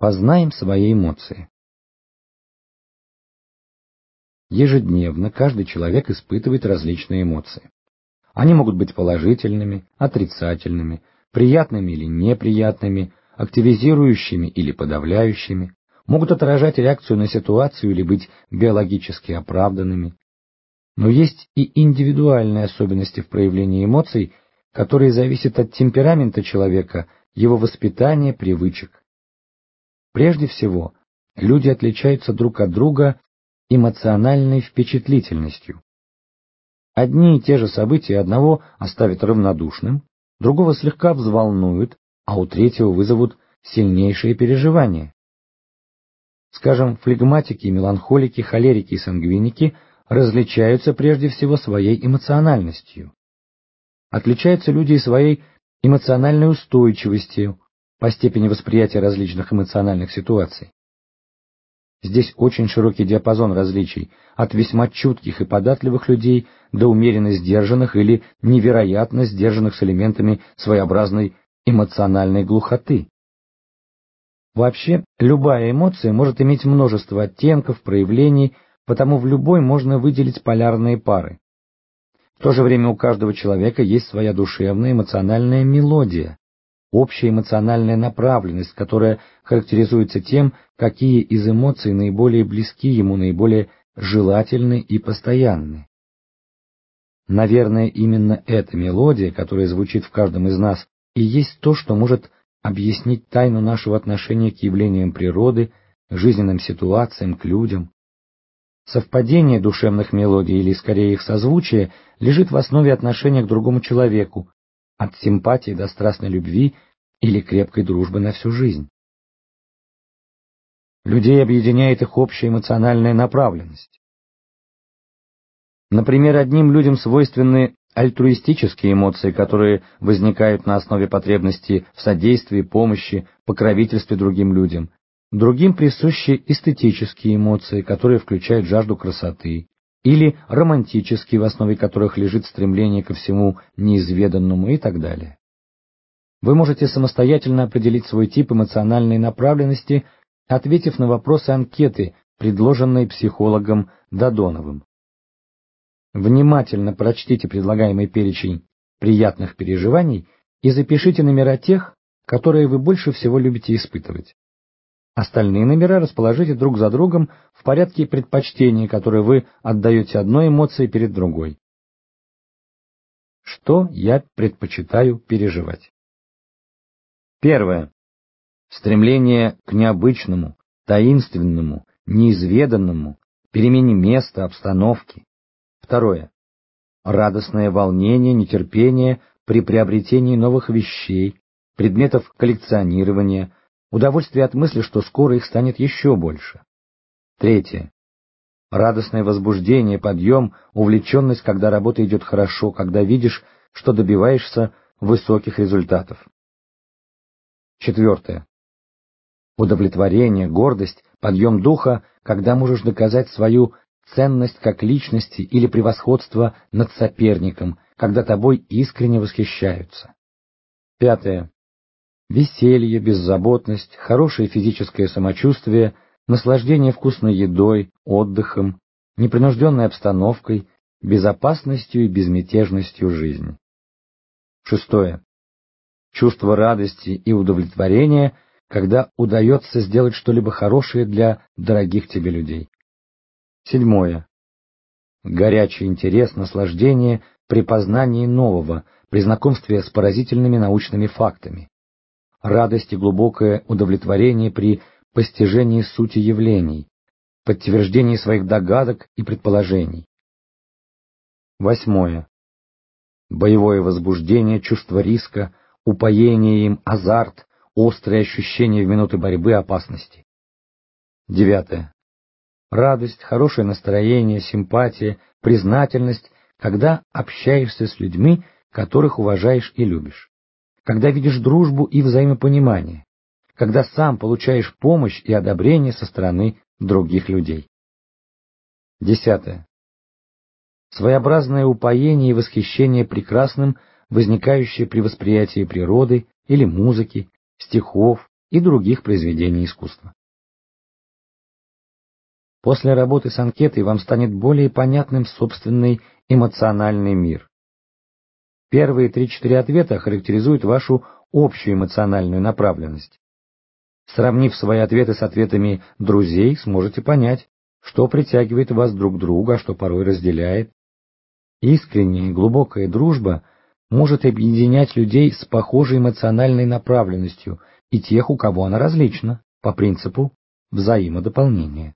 Познаем свои эмоции. Ежедневно каждый человек испытывает различные эмоции. Они могут быть положительными, отрицательными, приятными или неприятными, активизирующими или подавляющими, могут отражать реакцию на ситуацию или быть биологически оправданными. Но есть и индивидуальные особенности в проявлении эмоций, которые зависят от темперамента человека, его воспитания, привычек. Прежде всего, люди отличаются друг от друга эмоциональной впечатлительностью. Одни и те же события одного оставят равнодушным, другого слегка взволнуют, а у третьего вызовут сильнейшие переживания. Скажем, флегматики, меланхолики, холерики и сангвиники различаются прежде всего своей эмоциональностью. Отличаются люди и своей эмоциональной устойчивостью, по степени восприятия различных эмоциональных ситуаций. Здесь очень широкий диапазон различий, от весьма чутких и податливых людей до умеренно сдержанных или невероятно сдержанных с элементами своеобразной эмоциональной глухоты. Вообще, любая эмоция может иметь множество оттенков, проявлений, потому в любой можно выделить полярные пары. В то же время у каждого человека есть своя душевная эмоциональная мелодия, общая эмоциональная направленность, которая характеризуется тем, какие из эмоций наиболее близки ему, наиболее желательны и постоянны. Наверное, именно эта мелодия, которая звучит в каждом из нас, и есть то, что может объяснить тайну нашего отношения к явлениям природы, жизненным ситуациям, к людям. Совпадение душевных мелодий, или скорее их созвучие, лежит в основе отношения к другому человеку, от симпатии до страстной любви или крепкой дружбы на всю жизнь. Людей объединяет их общая эмоциональная направленность. Например, одним людям свойственны альтруистические эмоции, которые возникают на основе потребности в содействии, помощи, покровительстве другим людям. Другим присущи эстетические эмоции, которые включают жажду красоты, или романтические, в основе которых лежит стремление ко всему неизведанному и так далее. Вы можете самостоятельно определить свой тип эмоциональной направленности, ответив на вопросы анкеты, предложенной психологом Додоновым. Внимательно прочтите предлагаемый перечень приятных переживаний и запишите номера тех, которые вы больше всего любите испытывать. Остальные номера расположите друг за другом в порядке предпочтений, которые вы отдаете одной эмоции перед другой. Что я предпочитаю переживать? Первое. Стремление к необычному, таинственному, неизведанному, перемене места, обстановки. Второе. Радостное волнение, нетерпение при приобретении новых вещей, предметов коллекционирования, удовольствие от мысли, что скоро их станет еще больше. Третье. Радостное возбуждение, подъем, увлеченность, когда работа идет хорошо, когда видишь, что добиваешься высоких результатов. Четвертое. Удовлетворение, гордость, подъем духа, когда можешь доказать свою ценность как личности или превосходство над соперником, когда тобой искренне восхищаются. Пятое веселье, беззаботность, хорошее физическое самочувствие, наслаждение вкусной едой, отдыхом, непринужденной обстановкой, безопасностью и безмятежностью жизни. Шестое. Чувство радости и удовлетворения, когда удается сделать что-либо хорошее для дорогих тебе людей. Седьмое. Горячий интерес, наслаждение при познании нового, при знакомстве с поразительными научными фактами радость и глубокое удовлетворение при постижении сути явлений, подтверждении своих догадок и предположений. Восьмое. Боевое возбуждение, чувство риска, упоение им, азарт, острые ощущения в минуты борьбы опасности. Девятое. Радость, хорошее настроение, симпатия, признательность, когда общаешься с людьми, которых уважаешь и любишь когда видишь дружбу и взаимопонимание, когда сам получаешь помощь и одобрение со стороны других людей. Десятое. Своеобразное упоение и восхищение прекрасным, возникающее при восприятии природы или музыки, стихов, и других произведений искусства. После работы с анкетой вам станет более понятным собственный эмоциональный мир. Первые три-четыре ответа характеризуют вашу общую эмоциональную направленность. Сравнив свои ответы с ответами друзей, сможете понять, что притягивает вас друг к другу, а что порой разделяет. Искренняя глубокая дружба может объединять людей с похожей эмоциональной направленностью и тех, у кого она различна, по принципу взаимодополнения.